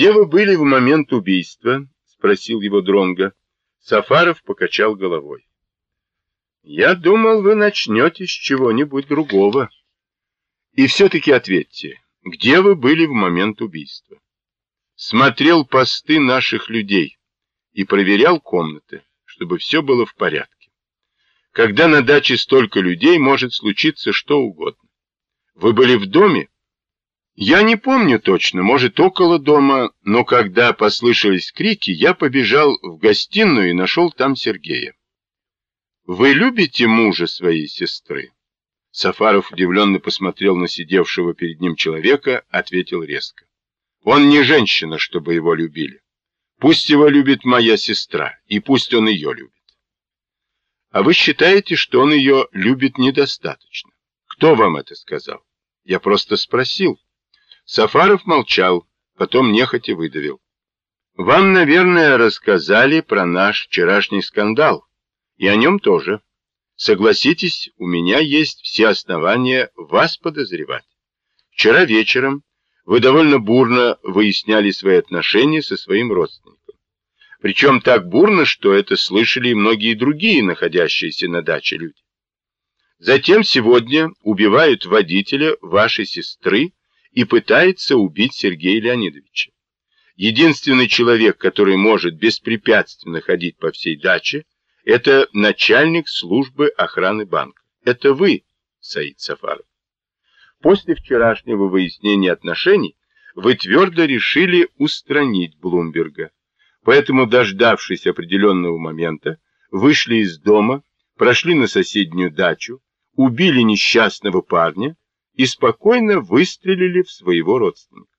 Где вы были в момент убийства? спросил его Дронга. Сафаров покачал головой. Я думал, вы начнете с чего-нибудь другого. И все-таки ответьте, где вы были в момент убийства? Смотрел посты наших людей и проверял комнаты, чтобы все было в порядке. Когда на даче столько людей, может случиться что угодно. Вы были в доме? Я не помню точно, может, около дома, но когда послышались крики, я побежал в гостиную и нашел там Сергея. Вы любите мужа своей сестры? Сафаров удивленно посмотрел на сидевшего перед ним человека, ответил резко. Он не женщина, чтобы его любили. Пусть его любит моя сестра, и пусть он ее любит. А вы считаете, что он ее любит недостаточно? Кто вам это сказал? Я просто спросил. Сафаров молчал, потом нехотя выдавил. Вам, наверное, рассказали про наш вчерашний скандал, и о нем тоже. Согласитесь, у меня есть все основания вас подозревать. Вчера вечером вы довольно бурно выясняли свои отношения со своим родственником. Причем так бурно, что это слышали и многие другие находящиеся на даче люди. Затем сегодня убивают водителя вашей сестры, и пытается убить Сергея Леонидовича. Единственный человек, который может беспрепятственно ходить по всей даче, это начальник службы охраны банка. Это вы, Саид Сафаров. После вчерашнего выяснения отношений вы твердо решили устранить Блумберга. Поэтому, дождавшись определенного момента, вышли из дома, прошли на соседнюю дачу, убили несчастного парня, и спокойно выстрелили в своего родственника.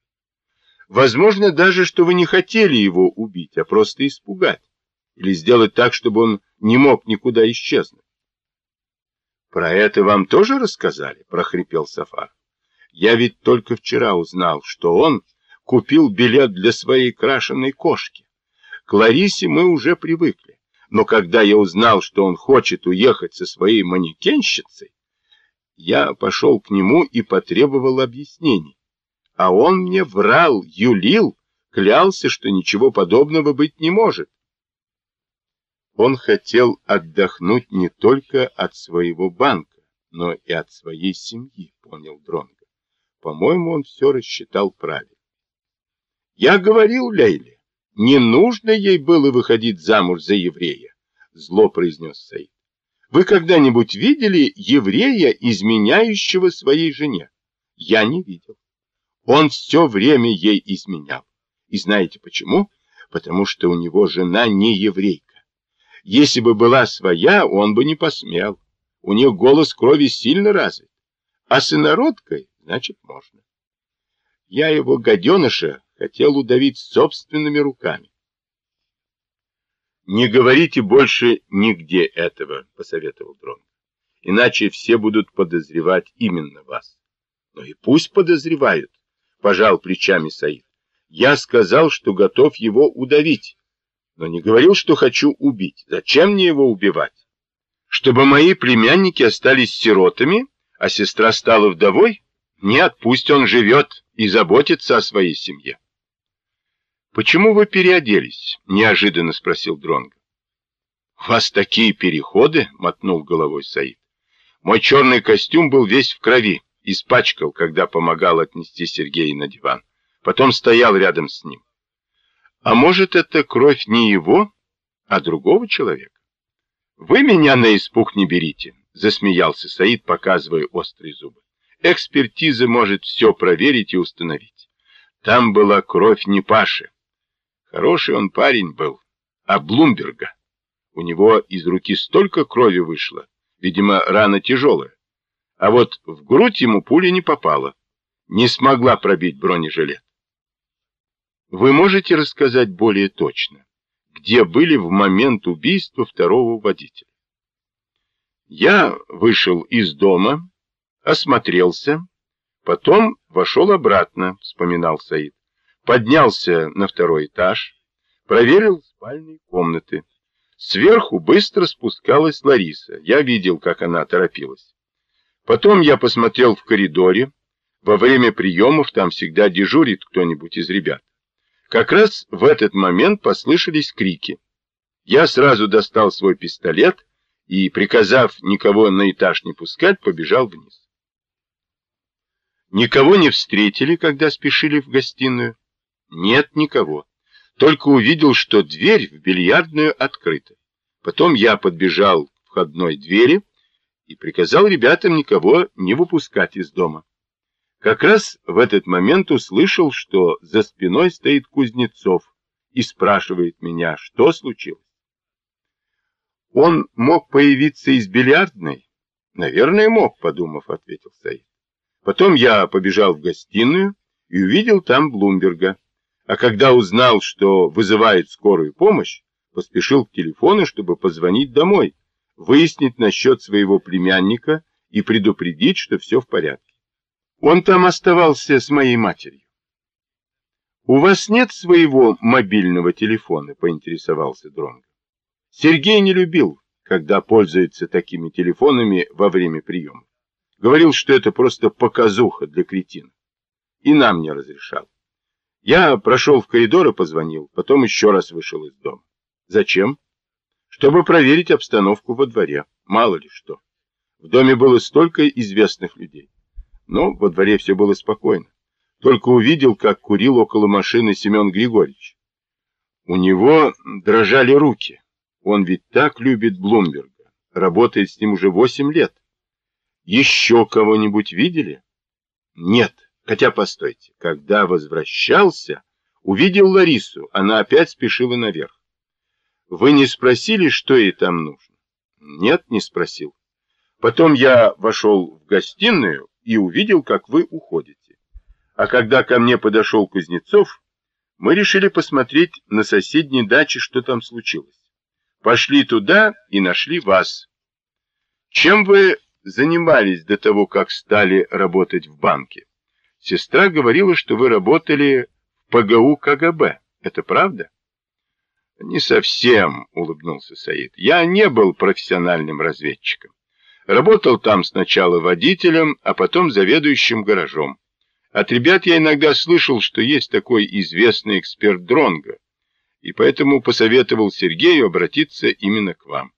Возможно даже, что вы не хотели его убить, а просто испугать, или сделать так, чтобы он не мог никуда исчезнуть. Про это вам тоже рассказали, прохрипел Сафар. Я ведь только вчера узнал, что он купил билет для своей крашеной кошки. К Ларисе мы уже привыкли, но когда я узнал, что он хочет уехать со своей манекенщицей, я пошел к нему и потребовал объяснений. А он мне врал, юлил, клялся, что ничего подобного быть не может. Он хотел отдохнуть не только от своего банка, но и от своей семьи, понял Дронго. По-моему, он все рассчитал правильно. Я говорил Лейле, не нужно ей было выходить замуж за еврея, зло произнес Саид. Вы когда-нибудь видели еврея, изменяющего своей жене? Я не видел. Он все время ей изменял. И знаете почему? Потому что у него жена не еврейка. Если бы была своя, он бы не посмел. У нее голос крови сильно развит. А с инородкой, значит, можно. Я его гаденыша хотел удавить собственными руками. Не говорите больше нигде этого, посоветовал Дрон. Иначе все будут подозревать именно вас. Но и пусть подозревают, пожал плечами Саид. Я сказал, что готов его удавить, но не говорил, что хочу убить. Зачем мне его убивать? Чтобы мои племянники остались сиротами, а сестра стала вдовой? Нет, пусть он живет и заботится о своей семье. Почему вы переоделись? неожиданно спросил Дронго. У вас такие переходы, мотнул головой Саид. Мой черный костюм был весь в крови, испачкал, когда помогал отнести Сергея на диван. Потом стоял рядом с ним. А может, это кровь не его, а другого человека? Вы меня на испуг не берите, засмеялся Саид, показывая острые зубы. Экспертиза может все проверить и установить. Там была кровь не Паши, Хороший он парень был, а Блумберга. У него из руки столько крови вышло, видимо, рана тяжелая. А вот в грудь ему пуля не попала, не смогла пробить бронежилет. Вы можете рассказать более точно, где были в момент убийства второго водителя? Я вышел из дома, осмотрелся, потом вошел обратно, вспоминал Саид поднялся на второй этаж, проверил спальные комнаты. Сверху быстро спускалась Лариса. Я видел, как она торопилась. Потом я посмотрел в коридоре. Во время приемов там всегда дежурит кто-нибудь из ребят. Как раз в этот момент послышались крики. Я сразу достал свой пистолет и, приказав никого на этаж не пускать, побежал вниз. Никого не встретили, когда спешили в гостиную? Нет никого. Только увидел, что дверь в бильярдную открыта. Потом я подбежал к входной двери и приказал ребятам никого не выпускать из дома. Как раз в этот момент услышал, что за спиной стоит Кузнецов и спрашивает меня, что случилось. Он мог появиться из бильярдной? Наверное, мог, подумав, ответил Саид. Потом я побежал в гостиную и увидел там Блумберга. А когда узнал, что вызывает скорую помощь, поспешил к телефону, чтобы позвонить домой, выяснить насчет своего племянника и предупредить, что все в порядке. Он там оставался с моей матерью. «У вас нет своего мобильного телефона?» — поинтересовался Дронго. Сергей не любил, когда пользуется такими телефонами во время приема. Говорил, что это просто показуха для кретина. И нам не разрешал. Я прошел в коридор и позвонил, потом еще раз вышел из дома. Зачем? Чтобы проверить обстановку во дворе. Мало ли что. В доме было столько известных людей. Но во дворе все было спокойно. Только увидел, как курил около машины Семен Григорьевич. У него дрожали руки. Он ведь так любит Блумберга. Работает с ним уже восемь лет. Еще кого-нибудь видели? Нет. Хотя, постойте, когда возвращался, увидел Ларису. Она опять спешила наверх. Вы не спросили, что ей там нужно? Нет, не спросил. Потом я вошел в гостиную и увидел, как вы уходите. А когда ко мне подошел Кузнецов, мы решили посмотреть на соседней даче, что там случилось. Пошли туда и нашли вас. Чем вы занимались до того, как стали работать в банке? Сестра говорила, что вы работали в ПГУ КГБ. Это правда? Не совсем, улыбнулся Саид. Я не был профессиональным разведчиком. Работал там сначала водителем, а потом заведующим гаражом. От ребят я иногда слышал, что есть такой известный эксперт Дронга, и поэтому посоветовал Сергею обратиться именно к вам.